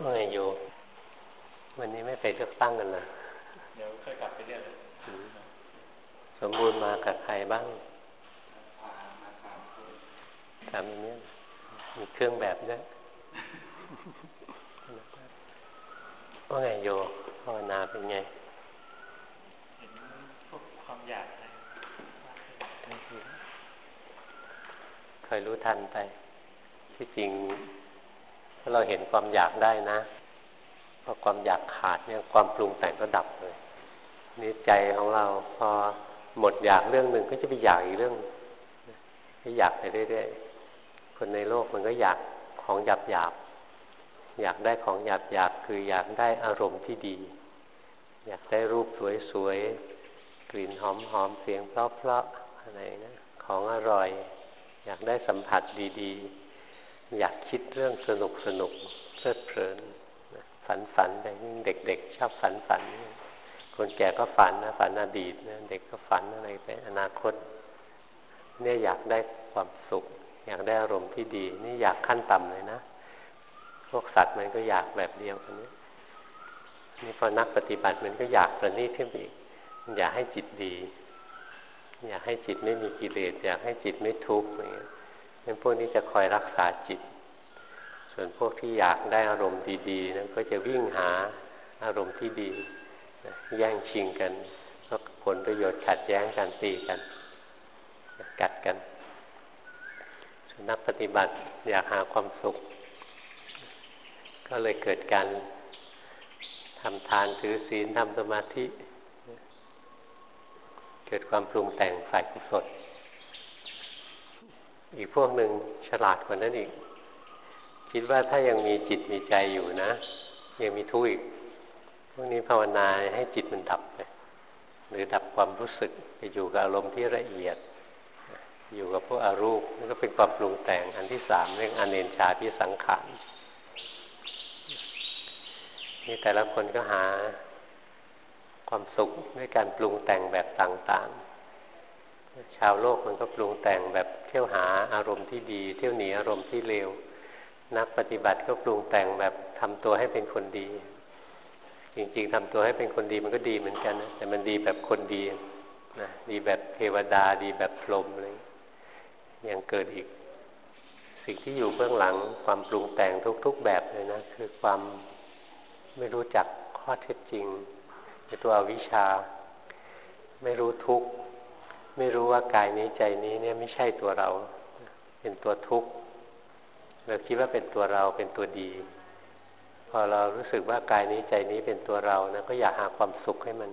ว่าไงโยวันนี้ไม่ไปเลือกตั้งกันนะเดี๋ยวค่อยกลับไปเรียกสมบูรณ์มากับใครบ้างทำอย่างนี้มีเครื่องแบบด้วยว่าไงโยภาวนาเป็นไงเห็นพวกความอยากคอยรู้ทันไป ที่จริง ถ้าเราเห็นความอยากได้นะพอความอยากขาดเนี่ยความปรุงแต่งก็ดับเลยนี่ใจของเราพอหมดอยากเรื่องหนึ่งก็จะไปอยากอีกเรื่องก็อยากไปเรื่อยๆคนในโลกมันก็อยากของหยาบหยาบอยากได้ของหยาบหยาบคืออยากได้อารมณ์ที่ดี อยากได้รูปสวยๆกลิ่นหอมๆเสียงเพราะๆอะไรนะของอร่อย อยากได้สัมผัสดี ๆ อยากคิดเรื่องสนุกสนุกเพลิดเพลินฝันฝันไปเด็ก ๆ ชอบฝันฝัน คนแก่ก็ฝันนะฝันอดีตนะเด็กก็ฝันอะไรไปอนาคต เนี่ยอยากได้ความสุข อยากได้อารมณ์ที่ดี นี่อยากขั้นต่ำเลยนะ พวกสัตว์มันก็อยากแบบเดียวกันนี้นี่พอนักปฏิบัติมันก็อยากประณีตขึ้นอีกอยากให้จิตดี อยากให้จิตไม่มีกิเลสอยากให้จิตไม่ทุกข์อย่างเงี้ย นั้นพวกนี้จะคอยรักษาจิต ส่วนพวกที่อยากได้อารมณ์ดีๆนั้นก็จะวิ่งหาอารมณ์ที่ดีแย่งชิงกันก็ผลประโยชน์ขัดแย้งกันตีกัน กัดกันนักปฏิบัติอยากหาความสุข ก็เลยเกิดการทำทานถือศีลทำสมาธิ เกิดความปรุงแต่งฝ่ายกุศล อีกพวกหนึ่งฉลาดกว่านั้นอีก คิดว่าถ้ายังมีจิตมีใจอยู่นะ ยังมีทุกข์อีกพวกนี้ภาวนาให้จิตมันดับไปหรือดับความรู้สึกไปอยู่กับอารมณ์ที่ละเอียด อยู่กับพวกอารูปนั่นก็เป็นความปรุงแต่งอันที่สามเรื่องอเนนชาพิสังขารนี่แต่ละคนก็หาความสุขด้วยการปรุงแต่งแบบต่างๆาวโลกมันก็ปรุงแต่งแบบเที่ยวหาอารมณ์ที่ดี เที่ยวหนีอารมณ์ที่เลวนักปฏิบัติก็ปรุงแต่งแบบทำตัวให้เป็นคนดี จริงๆทำตัวให้เป็นคนดีมันก็ดีเหมือนกันนะแต่มันดีแบบคนดีนะดีแบบเทวดาดีแบบพรหมอะไรยังเกิดอีก สิ่งที่อยู่เบื้องหลังความปรุงแต่งทุก ๆแบบเลยนะคือความไม่รู้จักข้อเท็จจริงในตัววิชา ไม่รู้ทุกข์ ไม่รู้ว่ากายนี้ใจนี้เนี่ยไม่ใช่ตัวเรา เป็นตัวทุกข์เราคิดว่าเป็นตัวเราเป็นตัวดี พอเรารู้สึกว่ากายนี้ใจนี้เป็นตัวเรานะก็อยากหาความสุขให้มัน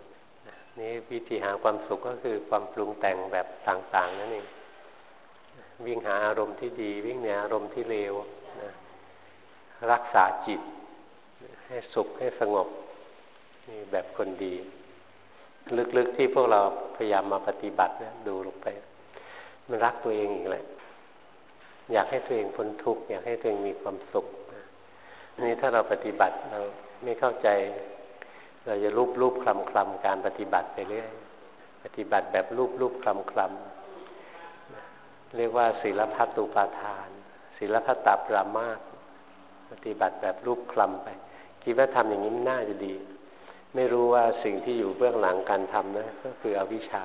นี่วิธีหาความสุขก็คือความปรุงแต่งแบบต่างๆนั่นเองวิ่งหาอารมณ์ที่ดี วิ่งหนีอารมณ์ที่เลวนะรักษาจิต ให้สุขให้สงบนี่แบบคนดี ลึกๆที่พวกเราพยายามมาปฏิบัติเนี่ยดูลงไป มันรักตัวเองอีกแหละ อยากให้ตัวเองพ้นทุกข์อยากให้ตัวเองมีความสุขนี่ถ้าเราปฏิบัติเราไม่เข้าใจ เราจะรูปรูปคลำคลำการปฏิบัติไปเรื่อยปฏิบัติแบบรูปรูปคลำคลำเรียกว่าศีลพัตุปาทานศีลพัตตปรามาสปฏิบัติแบบรูปคลำไป คิดว่าทำอย่างนี้น่าจะดี ไม่รู้ว่าสิ่งที่อยู่เบื้องหลังการทำนะก็คืออวิชชา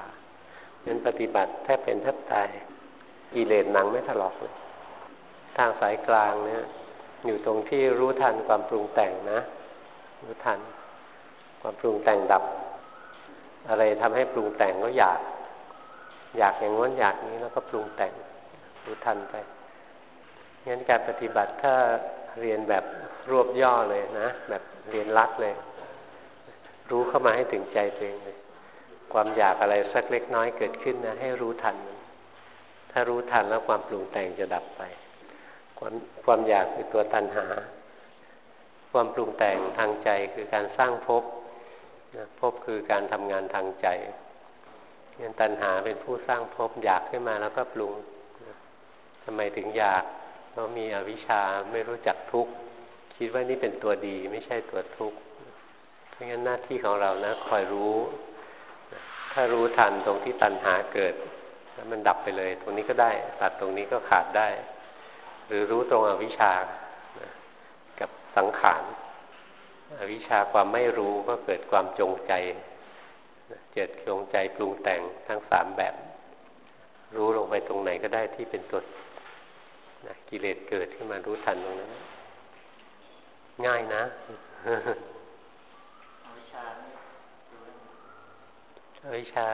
นั้นปฏิบัติแทบเป็นแทบตายกิเลสหนังไม่ถลอกเลยทางสายกลางเนี่ย อยู่ตรงที่รู้ทันความปรุงแต่งนะ รู้ทัน ความปรุงแต่งดับ อะไรทำให้ปรุงแต่งก็อยาก อยากอย่างง้นอยากนี้แล้วก็ปรุงแต่งรู้ทันไปงั้นการปฏิบัติถ้าเรียนแบบรวบย่อเลยนะ แบบเรียนรัดเลย รู้เข้ามาให้ถึงใจตัวเองเลยความอยากอะไรสักเล็กน้อยเกิดขึ้นนะให้รู้ทัน ถ้ารู้ทันแล้วความปรุงแต่งจะดับไป ความความอยากคือตัวตัณหา ความปรุงแต่งทางใจคือการสร้างภพภพคือการทำงานทางใจงั้นตัณหาเป็นผู้สร้างภพอยากขึ้นมาแล้วก็ปรุงทำไมถึงอยากเพราะมีอวิชชาไม่รู้จักทุกข์คิดว่านี่เป็นตัวดีไม่ใช่ตัวทุกข์ เพราะงั้นหน้าที่ของเรานะคอยรู้ ถ้ารู้ทันตรงที่ตัณหาเกิด แล้วมันดับไปเลย ตรงนี้ก็ได้ ตัดตรงนี้ก็ขาดได้ หรือรู้ตรงอวิชชากับสังขารอวิชชาความไม่รู้ก็เกิดความจงใจเกิดจงใจปรุงแต่งทั้งสามแบบ รู้ลงไปตรงไหนก็ได้ที่เป็นตัวนะกิเลสเกิดขึ้นมารู้ทันตรงนั้น ง่ายนะอวิชาอ วิชา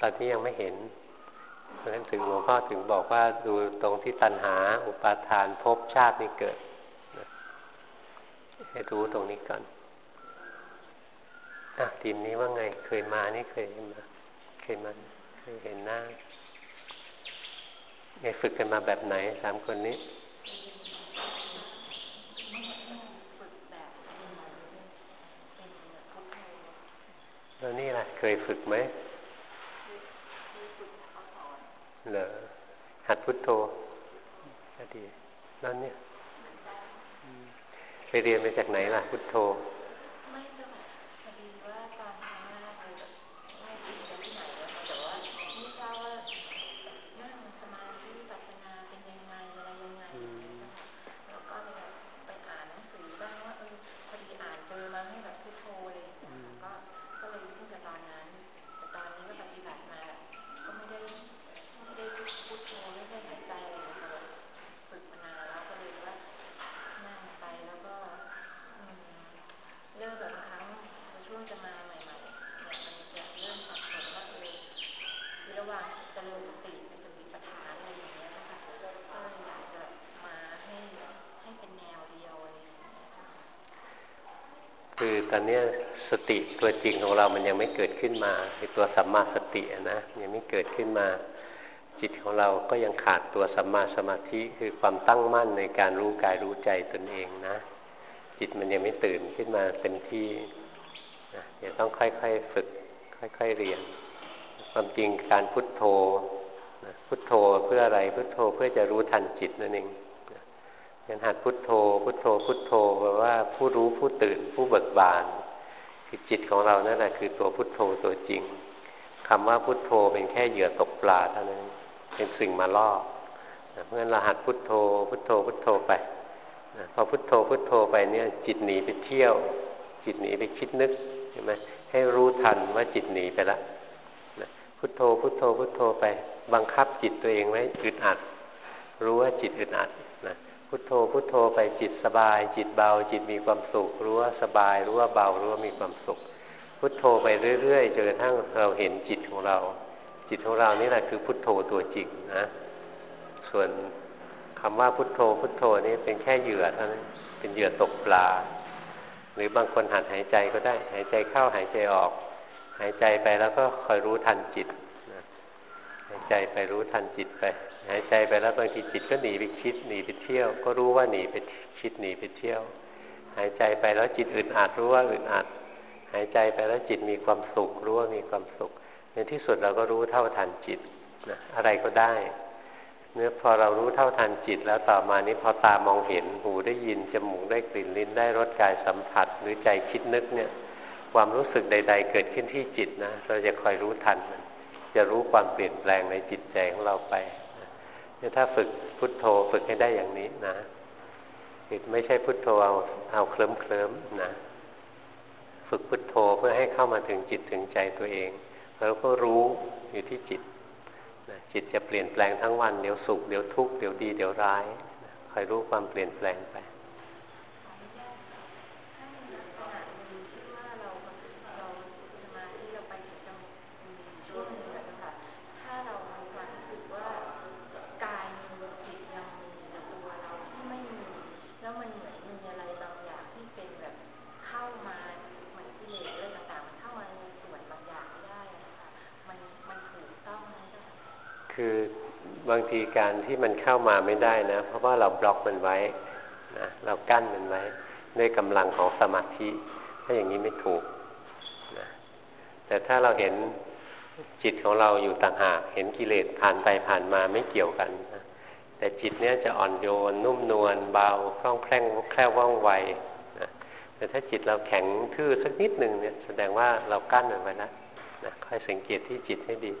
ตอนนี้ยังไม่เห็นเพราะฉะนั้นถึงหลวงพ่อถึงบอกว่าดูตรงที่ตัณหา อุปาทานภพชาตินี่เกิดให้รู้ตรงนี้ก่อนอะทีมนี้ว่าไง เคยมานี่เคยมา เคยมา เคยเห็นหน้าไงฝึกกันมาแบบไหนสามคนนี้ แล้วนี่ล่ะ เคยฝึกไหมเหรอหัดพุทโธก็ดีแล้วเนี่ย ไปเรียนมาจากไหนล่ะ พุทโธคื อตอนนี้สติตัวจริงของเรามันยังไม่เกิดขึ้นมาคือตัวสัมมาสตินะยังไม่เกิดขึ้นมา จิตของเราก็ยังขาดตัวสัมมาสมาธิคือความตั้งมั่นในการรู้กายรู้ใจตนเองนะ จิตมันยังไม่ตื่นขึ้นมาเต็มที่นะเดี๋ยวต้องค่อยๆฝึก ค่อยๆเรียน ความจริงการพุทโธพุทโธเพื่ออะไรพุทโธเพื่อจะรู้ทันจิตนั่นเอง ยันหัดพุทโธ พุทโธ พุทโธแปลว่าผู้รู้ผู้ตื่นผู้เบิกบานคือจิตของเรานั่นแหละคือตัวพุทโธตัวจริงคำว่าพุทโธเป็นแค่เหยื่อตกปลาเท่านั้นเป็นสิ่งมาล่อเพราะฉะนั้นเราหัดพุทโธ พุทโธ พุทโธไปพอพุทโธพุทโธไปเนี่ยจิตหนีไปเที่ยว จิตหนีไปคิดนึกใช่ไหมให้รู้ทันว่าจิตหนีไปละพุทโธพุทโธพุทโธไป บังคับจิตตัวเองไว้อึดอัด รู้ว่าจิตอึดอัด พุทโธพุทโธไปจิตสบาย จิตเบา จิตมีความสุขรู้ว่าสบายรู้ว่าเบารู้ว่ามีความสุข พุทโธไปเรื่อยๆจนกระทั่งเราเห็นจิตของเรา จิตของเรานี่แหละคือพุทโธตัวจริงนะส่วนคำว่าพุทโธพุทโธนี่เป็นแค่เหยื่อเท่านั้นเป็นเหยื่อตกปลา หรือบางคนหัดหายใจก็ได้หายใจเข้าหายใจออก หายใจไปแล้วก็คอยรู้ทันจิตหายใจไปรู้ทันจิตไป หายใจไปแล้วบางทีจิตก็หนีไปคิดหนีไปเที่ยว ก็รู้ว่าหนีไปคิดหนีไปเที่ยว หายใจไปแล้วจิตอื่นอาจรู้ว่าอื่นอาจหายใจไปแล้วจิตมีความสุขรู้ว่ามีความสุข ในที่สุดเราก็รู้เท่าทันจิตนะอะไรก็ได้เมื่อพอเรารู้เท่าทันจิตแล้วต่อมานี้พอตามองเห็นหูได้ยินจมูกได้กลิ่นลิ้นได้รสกายสัมผัส หรือใจคิดนึกเนี่ย ความรู้สึกใด ๆ เกิดขึ้นที่จิตนะเราจะคอยรู้ทันมันจะรู้ความเปลี่ยนแปลงในจิตใจของเราไป ถ้าฝึกพุทโธฝึกให้ได้อย่างนี้นะคือไม่ใช่พุทโธเอาเอาเคลิ้มเคลิ้มนะ ฝึกพุทโธเพื่อให้เข้ามาถึงจิตถึงใจตัวเอง แล้วก็รู้อยู่ที่จิตนะจิตจะเปลี่ยนแปลงทั้งวัน เดี๋ยวสุขเดี๋ยวทุกข์เดี๋ยวดีเดี๋ยวร้ายคอยรู้ความเปลี่ยนแปลงไปางทีการที่มันเข้ามาไม่ได้นะ เพราะว่าเราบล็อกมันไว้นะเรากั้นมันไว้ด้วยกำลังของสมาธิ ถ้าอย่างนี้ไม่ถูกนะแต่ถ้าเราเห็นจิตของเราอยู่ต่างหาก เห็นกิเลสผ่านไปผ่านมาไม่เกี่ยวกันนะแต่จิตเนี้ยจะอ่อนโยน นุ่มนวลเบาคล่องแคล่งแคล่วว่องไวนะแต่ถ้าจิตเราแข็งทื่อสักนิดหนึ่งเนี่ย แสดงว่าเรากั้นมันไว้แล้วนะค่อยสังเกตที่จิตให้ดี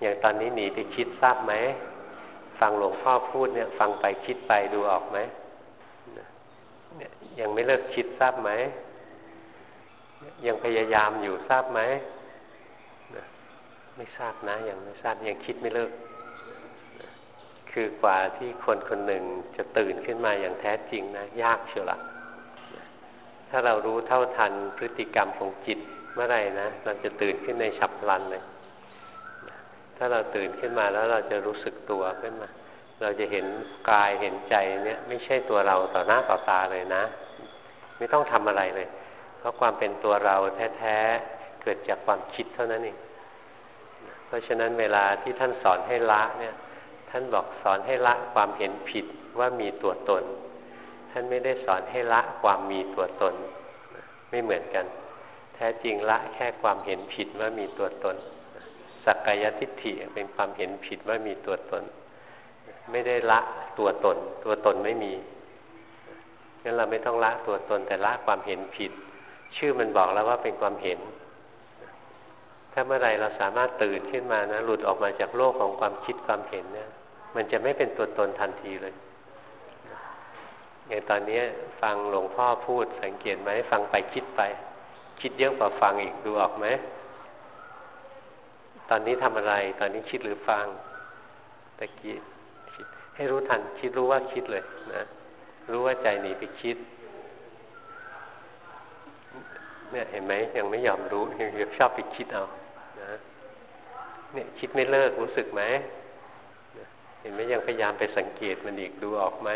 อย่างตอนนี้หนีไปคิดทราบไหมฟังหลวงพ่อพูดเนี่ย ฟังไปคิดไปดูออกไหมยังไม่เลิกคิดทราบไหมยังพยายามอยู่ทราบไหมไม่ทราบนะยังไม่ทราบยังคิดไม่เลิก คือกว่าที่คนคนหนึ่งจะตื่นขึ้นมาอย่างแท้จริงนะยากเชียวละถ้าเรารู้เท่าทันพฤติกรรมของจิตเมื่อไรนะเราจะตื่นขึ้นในฉับพลันเลยาเราตื่นขึ้นมาแล้วเราจะรู้สึกตัวขึ้นมา เราจะเห็นกายเห็นใจเนี่ย ไม่ใช่ตัวเราต่อหน้าต่อตาเลยนะ ไม่ต้องทำอะไรเลย เพราะความเป็นตัวเราแท้ๆเกิดจากความคิดเท่านั้นเองเพราะฉะนั้นเวลาที่ท่านสอนให้ละเนี่ย ท่านบอกสอนให้ละความเห็นผิดว่ามีตัวตน ท่านไม่ได้สอนให้ละความมีตัวตน ไม่เหมือนกัน แท้จริงละแค่ความเห็นผิดว่ามีตัวตน สักกายทิฏฐิเป็นความเห็นผิดว่ามีตัวตน ไม่ได้ละตัวตน ตัวตนไม่มีงั้นเราไม่ต้องละตัวตนแต่ละความเห็นผิด ชื่อมันบอกแล้วว่าเป็นความเห็น ถ้าเมื่อไรเราสามารถตื่นขึ้นมานะหลุดออกมาจากโลกของความคิดความเห็นเนี่ยมันจะไม่เป็นตัวตนทันทีเลยอย่างตอนนี้ฟังหลวงพ่อพูดสังเกตไหมฟังไปคิดไป คิดเยอะกว่าฟังอีกดูออกไหม ตอนนี้ทำอะไร ตอนนี้คิดหรือฟังตะกี้คิดให้รู้ทันคิดรู้ว่าคิดเลยนะรู้ว่าใจหนีไปคิด เนี่ยเห็นไหมยังไม่ยอมรู้ยังชอบไปคิดเอานะเนี่ยคิดไม่เลิกรู้สึกไหมเห็นไหมยังพยายามไปสังเกตมันอีกดูออกไหม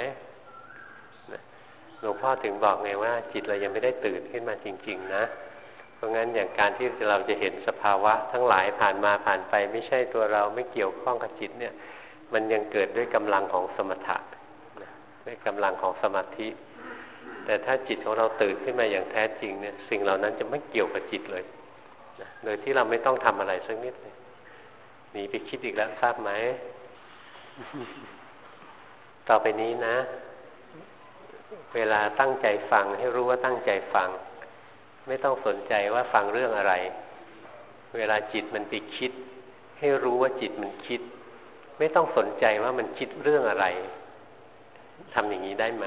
หลวงพ่อถึงบอกไงว่า จิตเรายังไม่ได้ตื่นขึ้นมาจริง ๆ นะ เพราะงั้นอย่างการที่เราจะเห็นสภาวะทั้งหลายผ่านมาผ่านไป ไม่ใช่ตัวเราไม่เกี่ยวข้องกับจิตเนี่ย มันยังเกิดด้วยกำลังของสมถะด้วยกำลังของสมาธิ แต่ถ้าจิตของเราตื่นขึ้นมาอย่างแท้จริงเนี่ย สิ่งเหล่านั้นจะไม่เกี่ยวกับจิตเลยโดยที่เราไม่ต้องทำอะไรสักนิดเลยหนีไปคิดอีกแล้วทราบไหมต่อไปนี้นะ เวลาตั้งใจฟังให้รู้ว่าตั้งใจฟัง ไม่ต้องสนใจว่าฟังเรื่องอะไร เวลาจิตมันไปคิด ให้รู้ว่าจิตมันคิด ไม่ต้องสนใจว่ามันคิดเรื่องอะไรทำอย่างนี้ได้ไหม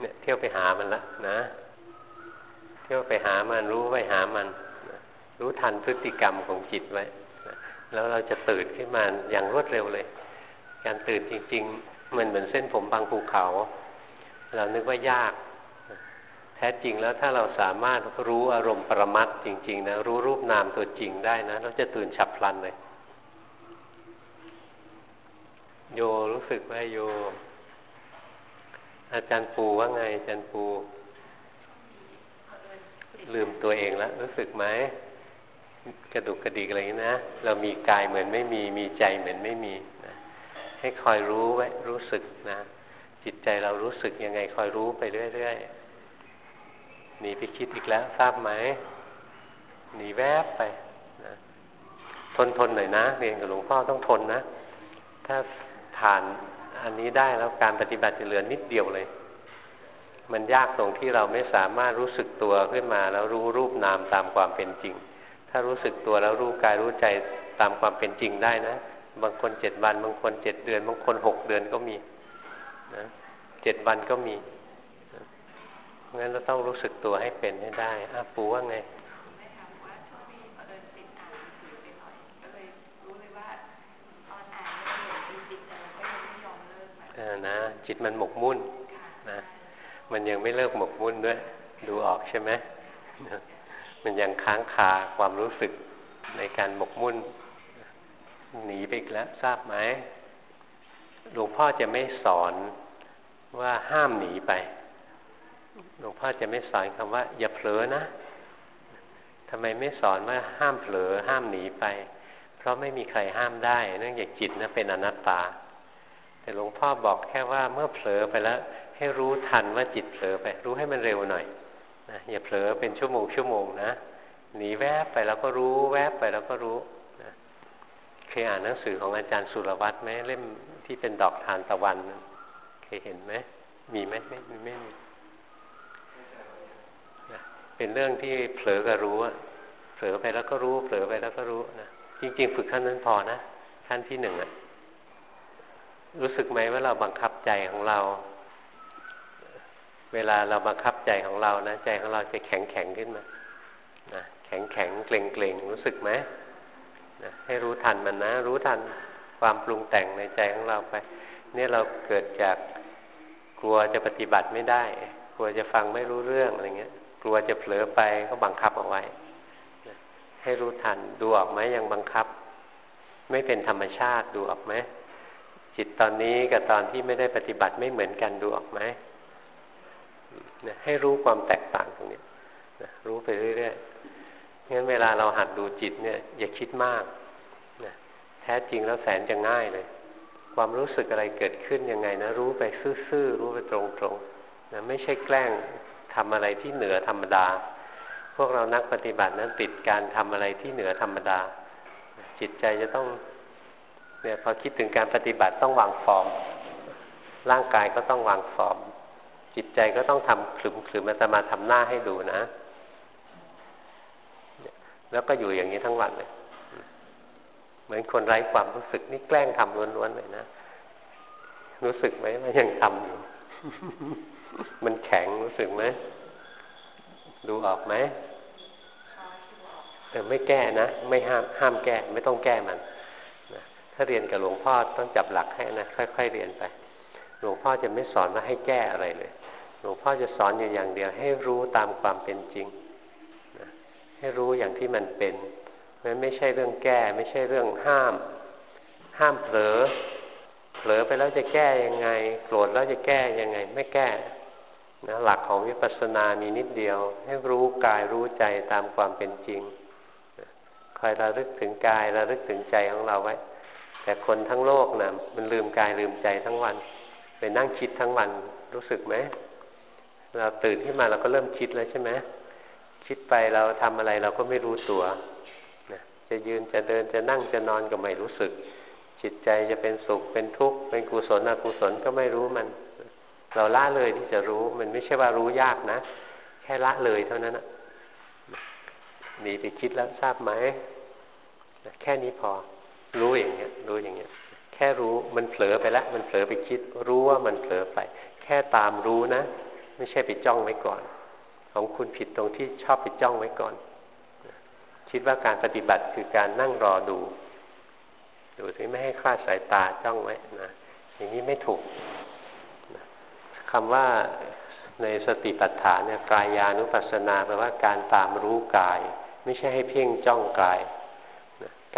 เนี่ยเที่ยวไปหามันละนะ เที่ยวไปหามันรู้ไปหามัน รู้ทันพฤติกรรมของจิตไว้แล้วเราจะตื่นขึ้นมาอย่างรวดเร็วเลย การตื่นจริง ๆ มันเหมือนเส้นผมบางภูเขา เรานึกว่ายาก แท้จริงแล้วถ้าเราสามารถรู้อารมณ์ประมัดจริง ๆ นะ รู้รูปนามตัวจริงได้นะ เราจะตื่นฉับพลันเลย โยรู้สึกไหมโย อาจารย์ปูว่าไง อาจารย์ปู ลืมตัวเองแล้ว รู้สึกไหมกระดุกกระดิกอะไรนะ เรามีกายเหมือนไม่มี มีใจเหมือนไม่มีนะให้คอยรู้ไว้รู้สึกนะ จิตใจเรารู้สึกยังไงคอยรู้ไปเรื่อยๆ หนีไปคิดอีกแล้วทราบไหมหนีแวบไปนะทนทนหน่อยนะเรียนกับหลวงพ่อต้องทนนะ ถ้าผ่านอันนี้ได้แล้วการปฏิบัติจะเหลือนิดเดียวเลย มันยากตรงที่เราไม่สามารถรู้สึกตัวขึ้นมา แล้วรู้รูปนามตามความเป็นจริง ถ้ารู้สึกตัวแล้วรู้กายรู้ใจตามความเป็นจริงได้นะ บางคนเจ็ดวัน บางคนเจ็ดเดือน บางคนหกเดือนก็มีนะเจ็ดวันก็มี งั้นเราต้องรู้สึกตัวให้เป็นให้ได้อาปูว่าไงนะจิตมันหมกมุ่นนะมันยังไม่เลิกหมกมุ่นด้วย ดูออกใช่ไหมมันยังค้างคาความรู้สึกในการหมกมุ่น หนีไปอีกแล้ว ทราบไหมหลวงพ่อจะไม่สอนว่าห้ามหนีไป หลวงพ่อจะไม่สอนคำว่า อย่าเผลอนะทำไมไม่สอนว่าห้ามเผลอห้ามหนีไป เพราะไม่มีใครห้ามได้ เนื่องจากจิตนะเป็นอนัตตา แต่หลวงพ่อบอกแค่ว่าเมื่อเผลอไปแล้ว ให้รู้ทันว่าจิตเผลอไป รู้ให้มันเร็วหน่อยนะอย่าเผลอเป็นชั่วโมงชั่วโมงนะหนีแวบไปแล้วก็รู้แวบไปแล้วก็รู้นะเคยอ่านหนังสือของอาจารย์สุรวัตรไหมเล่มที่เป็นดอกทานตะวัน เคยเห็นไหมมีไหมไม่ไม่ไม่มี เป็นเรื่องที่เผลอก็รู้เผลอไปแล้วก็รู้ เผลอไปแล้วก็รู้นะจริง ๆ ฝึกขั้นนั้นพอนะขั้นที่หนึ่งอะรู้สึกไหมว่าเราบังคับใจของเรา เวลาเราบังคับใจของเรานะใจของเราจะแข็งแข็งขึ้นมานะแข็งแข็งเกร็งเกร็งรู้สึกไหมนะให้รู้ทันมันนะ รู้ทันความปรุงแต่งในใจของเราไป เนี่ยเราเกิดจากกลัวจะปฏิบัติไม่ได้ กลัวจะฟังไม่รู้เรื่องอะไรเงี้ย กลัวจะเผลอไปก็บังคับเอาไว้ให้รู้ทันดูออกไหมยังบังคับ ไม่เป็นธรรมชาติดูออกไหมจิตตอนนี้กับตอนที่ไม่ได้ปฏิบัติไม่เหมือนกันดูออกไหมให้รู้ความแตกต่างตรงนี้รู้ไปเรื่อยๆงั้นเวลาเราหัดดูจิตเนี่ย อย่าคิดมากนะแท้จริงแล้วแสนจะง่ายเลย ความรู้สึกอะไรเกิดขึ้นยังไงนะ รู้ไปซื่อๆรู้ไปตรงๆนะไม่ใช่แกล้ง ทำอะไรที่เหนือธรรมดา พวกเรานักปฏิบัตินั้นติดการทำอะไรที่เหนือธรรมดา จิตใจจะต้องเนี่ยพอคิดถึงการปฏิบัติต้องวางฟอร์ม ร่างกายก็ต้องวางฟอร์ม จิตใจก็ต้องทำคลุมคลุมมาตมาทำหน้าให้ดูนะ แล้วก็อยู่อย่างนี้ทั้งวันเลย เหมือนคนไร้ความรู้สึกนี่แกล้งทำล้วนๆเลยนะ รู้สึกไหมว่ายังทำอยู่ มันแข็งรู้สึกไหมดูออกไหมแต่ไม่แก้นะ ไม่ห้ามห้ามแก้ ไม่ต้องแก้มันนะถ้าเรียนกับหลวงพ่อต้องจับหลักให้นะค่อยๆเรียนไป หลวงพ่อจะไม่สอนว่าให้แก้อะไรเลย หลวงพ่อจะสอนอยู่อย่างเดียว ให้รู้ตามความเป็นจริงนะให้รู้อย่างที่มันเป็นมันไม่ใช่เรื่องแก้ ไม่ใช่เรื่องห้าม ห้ามเผลอเผลอไปแล้วจะแก้ยังไง โกรธแล้วจะแก้ยังไง ไม่แก้ นะหลักของวิปัสสนามีนิดเดียว ให้รู้กายรู้ใจตามความเป็นจริงคอยระลึกถึงกายระลึกถึงใจของเราไว้ แต่คนทั้งโลกนะมันลืมกายลืมใจทั้งวันไปนั่งคิดทั้งวันรู้สึกไหมเราตื่นขึ้นมาเราก็เริ่มคิดแล้วใช่ไหมคิดไปเราทำอะไรเราก็ไม่รู้ตัวนะจะยืนจะเดินจะนั่งจะนอนก็ไม่รู้สึก จิตใจจะเป็นสุขเป็นทุกข์เป็นกุศลอกุศลก็ไม่รู้มัน เราละเลยที่จะรู้ มันไม่ใช่ว่ารู้ยากนะ แค่ละเลยเท่านั้นนะหนีไปคิดแล้วทราบไหมแค่นี้พอ รู้อย่างเงี้ย รู้อย่างเงี้ย แค่รู้มันเผลอไปแล้ว มันเผลอไปคิด รู้ว่ามันเผลอไป แค่ตามรู้นะ ไม่ใช่ไปจ้องไว้ก่อน ของคุณผิดตรงที่ชอบไปจ้องไว้ก่อน คิดว่าการปฏิบัติคือการนั่งรอดู ดูถึงไม่ให้คลาดสายตาจ้องไว้นะอย่างนี้ไม่ถูก คำว่าในสติปัฏฐานเนี่ยกายานุปัสสนาแปลว่าการตามรู้กาย ไม่ใช่ให้เพ่งจ้องกาย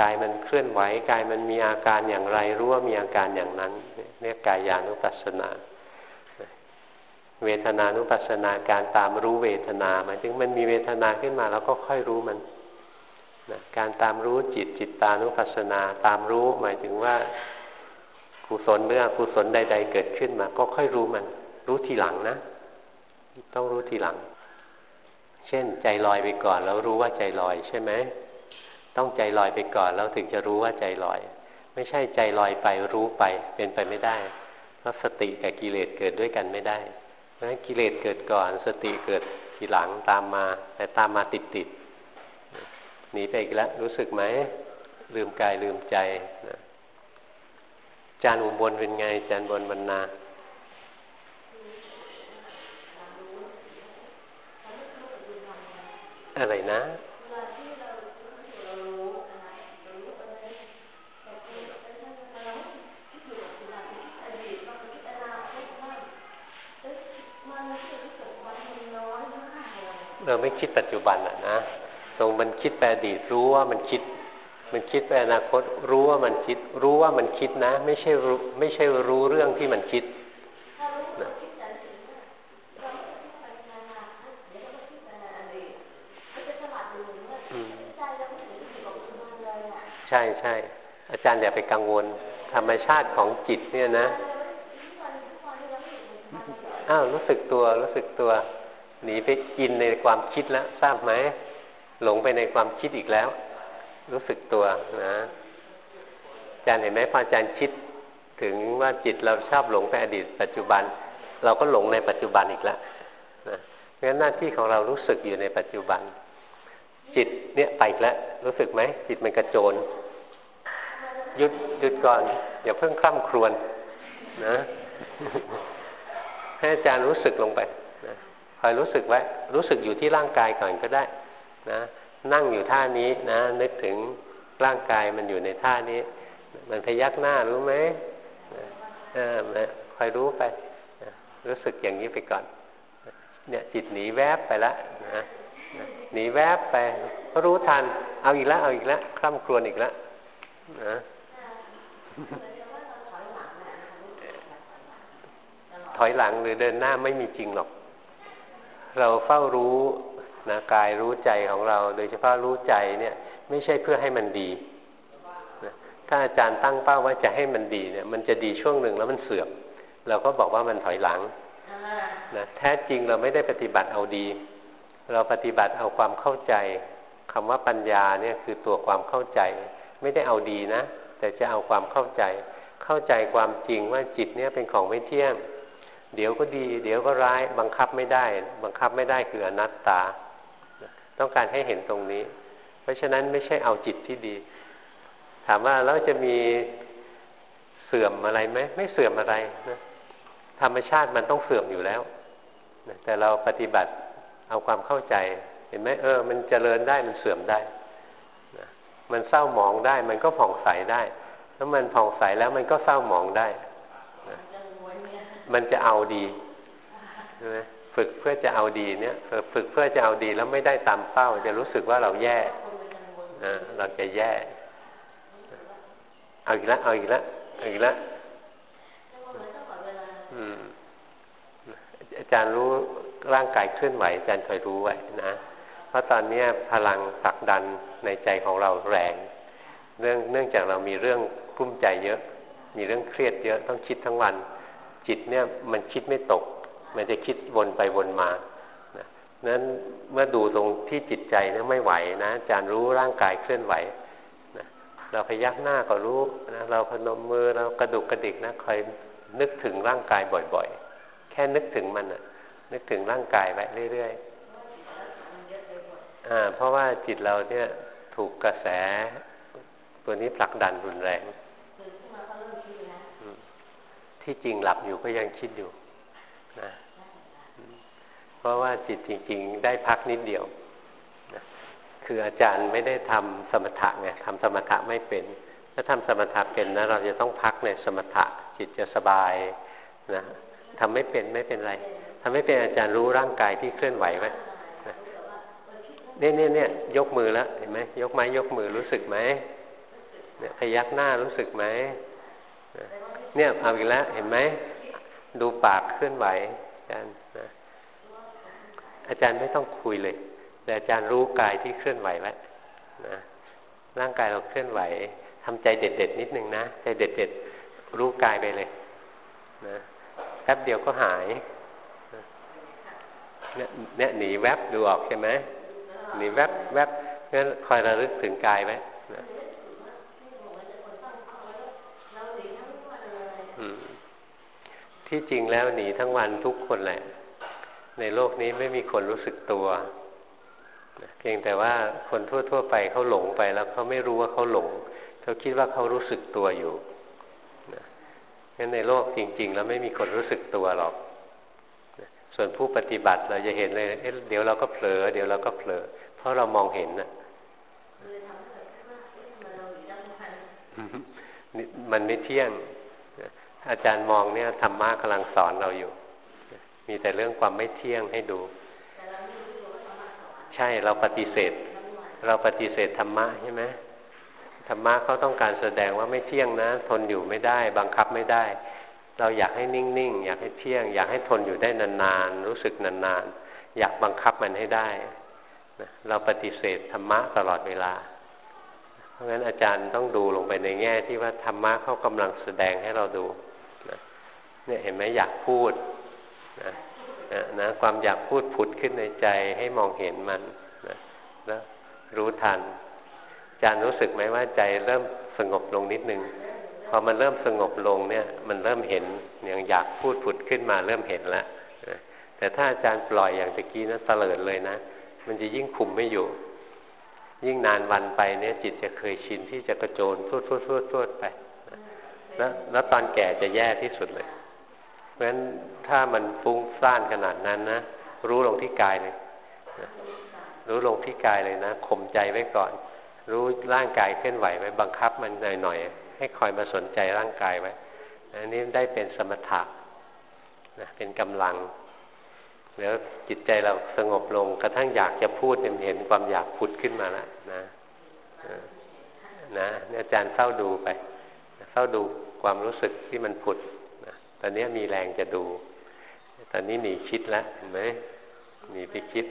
กายมันเคลื่อนไหวกายมันมีอาการอย่างไรรู้ว่ามีอาการอย่างนั้นเนี่ยกายานุปัสสนา เวทนานุปัสสนาการตามรู้เวทนาหมายถึงมันมีเวทนาขึ้นมาแล้วก็ค่อยรู้มันนะการตามรู้จิตจิตตานุปัสสนา ตามรู้หมายถึงว่ากุศลเรื่องกุศลใด ๆ เกิดขึ้นมา ก็ค่อยรู้มัน รู้ทีหลังนะ ต้องรู้ทีหลัง เช่น ใจลอยไปก่อน แล้วรู้ว่าใจลอยใช่ไหมต้องใจลอยไปก่อน แล้วถึงจะรู้ว่าใจลอย ไม่ใช่ใจลอยไปรู้ไปเป็นไปไม่ได้เพราะสติกับกิเลสเกิดด้วยกันไม่ได้ราะฉะนั้นกิเลสเกิดก่อน สติเกิดทีหลังตามมา แต่ตามมาติดติดหนีไปอีกแล้วรู้สึกไหมลืมกายลืมใจนะจานอุบลเป็นไงจานบนบรรณา อะไรนะเราไม่คิดปัจจุบันอะนะตรงมันคิดไปอดีตรู้ว่ามันคิด มันคิดไปอนาคต รู้ว่ามันคิด รู้ว่ามันคิดนะ ไม่ใช่รู้ไม่ใช่รู้เรื่องที่มันคิดนะ ใช่ใช่อาจารย์อย่าไปกังวล ธรรมชาติของจิตเนี่ยนะอ้าวรู้สึกตัวรู้สึกตัว หนีไปกินในความคิดแล้วทราบไหมหลงไปในความคิดอีกแล้ว รู้สึกตัวนะอาจารย์เห็นไหมพออาจารย์คิดถึงว่าจิตเราชอบหลงไปอดีต ปัจจุบัน เราก็หลงในปัจจุบันอีกแล้วนะเพราะฉะนั้นหน้าที่ของเรารู้สึกอยู่ในปัจจุบัน จิตเนี่ยไปแล้วรู้สึกไหมจิตมันกระโจนหยุดหยุดก่อนอย่าเพิ่งคล่ำครวญนะให้อาจารย์รู้สึกลงไปนะคอยรู้สึกไว้รู้สึกอยู่ที่ร่างกายก่อนก็ได้ นะ นั่งอยู่ท่านี้นะ นึกถึงร่างกายมันอยู่ในท่านี้ มันพยักหน้ารู้ไหมเออคอยรู้ไป รู้สึกอย่างนี้ไปก่อน เนี่ยจิตหนีแวบไปแล้ว หนีแวบไปก็รู้ทัน เอาอีกแล้วเอาอีกแล้วคร่ำครวญอีกแล้วนะถอยหลังหรือเดินหน้าไม่มีจริงหรอก เราเฝ้ารู้นะกายรู้ใจของเรา โดยเฉพาะรู้ใจเนี่ย ไม่ใช่เพื่อให้มันดีนะถ้าอาจารย์ตั้งเป้าว่าจะให้มันดีเนี่ย มันจะดีช่วงหนึ่งแล้วมันเสื่อมเราก็บอกว่ามันถอยหลังนะแท้จริงเราไม่ได้ปฏิบัติเอาดี เราปฏิบัติเอาความเข้าใจคำว่าปัญญาเนี่ยคือตัวความเข้าใจ ไม่ได้เอาดีนะ แต่จะเอาความเข้าใจ เข้าใจความจริงว่าจิตเนี่ยเป็นของไม่เที่ยง เดี๋ยวก็ดี เดี๋ยวก็ร้าย บังคับไม่ได้ บังคับไม่ได้คืออนัตตา ต้องการให้เห็นตรงนี้ เพราะฉะนั้นไม่ใช่เอาจิตที่ดี ถามว่าแล้วจะมีเสื่อมอะไรไหมไม่เสื่อมอะไรนะธรรมชาติมันต้องเสื่อมอยู่แล้วแต่เราปฏิบัติ เอาความเข้าใจ เห็นไหมเออ มันเจริญได้มันเสื่อมได้นะมันเศร้าหมองได้ มันก็ผ่องใสได้ถ้ามันผ่องใสแล้วมันก็เศร้าหมองได้นะมันจะเอาดีใช่ไหมฝึกเพื่อจะเอาดีเนี่ยฝึกเพื่อจะเอาดีแล้วไม่ได้ตามเป้า จะรู้สึกว่าเราแย่นะเราจะแย่ เอาอีกแล้วเอาอีกแล้วเอาอีกแล้วอาจารย์รู้ ร่างกายเคลื่อนไหวอาจารย์คอยรู้ไว้นะ เพราะตอนนี้พลังผลักดันในใจของเราแรง เรื่องเนื่องจากเรามีเรื่องพุ่มใจเยอะ มีเรื่องเครียดเยอะต้องคิดทั้งวัน จิตเนี่ยมันคิดไม่ตก มันจะคิดวนไปวนมานะนั้นเมื่อดูตรงที่จิตใจนี่ไม่ไหวนะอาจารย์รู้ร่างกายเคลื่อนไหวนะเราพยักหน้าก็รู้นะเราพนมมือเรากระดุกกระดิกนะคอยนึกถึงร่างกายบ่อยๆ แค่นึกถึงมันอะ นึกถึงร่างกายไว้เรื่อยๆอ่า เพราะว่าจิตเราเนี่ยถูกกระแส ตัวนี้ผลักดันรุนแรงที่จริงหลับอยู่ก็ยังคิดอยู่นะเพราะว่าจิตจริง ๆ ได้พักนิดเดียวนะคืออาจารย์ไม่ได้ทำสมถะไงทำสมถะไม่เป็น ถ้าทำสมถะเป็นนะเราจะต้องพักในสมถะ จิตจะสบายนะทำไม่เป็นไม่เป็นไร ทำให้เป็นอาจารย์รู้ร่างกายที่เคลื่อนไหวไหมเนี่ยเนี่ยเนี่ยยกมือแล้วเห็นไหมยกไม้ยกมือรู้สึกไหมเนี่ยพยักหน้ารู้สึกไหมเนี่ยเอาอีกแล้วเห็นไหมดูปากเคลื่อนไหวอาจารย์นะอาจารย์ไม่ต้องคุยเลย แต่อาจารย์รู้กายที่เคลื่อนไหวแล้วนะร่างกายเราเคลื่อนไหวทำใจเด็ดๆนิดนึงนะใจเด็ดๆรู้กายไปเลยนะแป๊บเดียวก็หาย เนี่ยหนีแวบดูออกใช่ไหมหนีแวบแวบงั้นคอยระลึกถึงกายไว้ที่จริงแล้วหนีทั้งวันทุกคนแหละ ในโลกนี้ไม่มีคนรู้สึกตัวเพียงแต่ว่าคนทั่ว ๆ ไปเขาหลงไปแล้วเขาไม่รู้ว่าเขาหลงเขาคิดว่าเขารู้สึกตัวอยู่งั้นในโลกจริง ๆ แล้วไม่มีคนรู้สึกตัวหรอก ส่วนผู้ปฏิบัติเราจะเห็นเลยเเดี๋ยวเราก็เผลอ เดี๋ยวเราก็เผลอ เพราะเรามองเห็นน่ะมันไม่เที่ยง อาจารย์มองเนี่ยธรรมะกำลังสอนเราอยู่ มีแต่เรื่องความไม่เที่ยงให้ดู ใช่เราปฏิเสธ เราปฏิเสธธรรมะใช่ไหมธรรมะเขาต้องการแสดงว่าไม่เที่ยงนะ ทนอยู่ไม่ได้ บังคับไม่ได้ เราอยากให้นิ่งๆ อยากให้เที่ยง อยากให้ทนอยู่ได้นานๆ รู้สึกนานๆ อยากบังคับมันให้ได้เราปฏิเสธธรรมะตลอดเวลา เพราะงั้นอาจารย์ต้องดูลงไปในแง่ที่ว่าธรรมะเขากำลังแสดงให้เราดูเนี่ยเห็นไหมอยากพูดนะนะความอยากพูดผุดขึ้นในใจให้มองเห็นมันนะแล้วรู้ทันอาจารย์รู้สึกไหมว่าใจเริ่มสงบลงนิดนึง พอมันเริ่มสงบลงเนี่ยมันเริ่มเห็นอย่างอยากพูดผุดขึ้นมาเริ่มเห็นแล้วแต่ถ้าอาจารย์ปล่อยอย่างตะกี้นะเตลิดเลยนะมันจะยิ่งคุมไม่อยู่ ยิ่งนานวันไปเนี่ยจิตจะเคยชินที่จะกระโจนทุดทุดทุดทุดไปแล้วแล้วตอนแก่จะแย่ที่สุดเลย เพราะฉะนั้นถ้ามันฟุ้งซ่านขนาดนั้นนะรู้ลงที่กายเลยรู้ลงที่กายเลยนะข่มใจไว้ก่อน รู้ร่างกายเคลื่อนไหวไว้บังคับมันหน่อยๆให้คอยมาสนใจร่างกายไว้อันนี้ได้เป็นสมถะนะเป็นกำลังแล้วจิตใจเราสงบลง กระทั่งอยากจะพูดเห็นความอยากผุดขึ้นมาแล้วนะนะอาจารย์เฝ้าดูไปเฝ้าดูความรู้สึกที่มันผุดนะตอนนี้มีแรงจะดู ตอนนี้หนีคิดแล้วเห็นไหมหนีไปคิด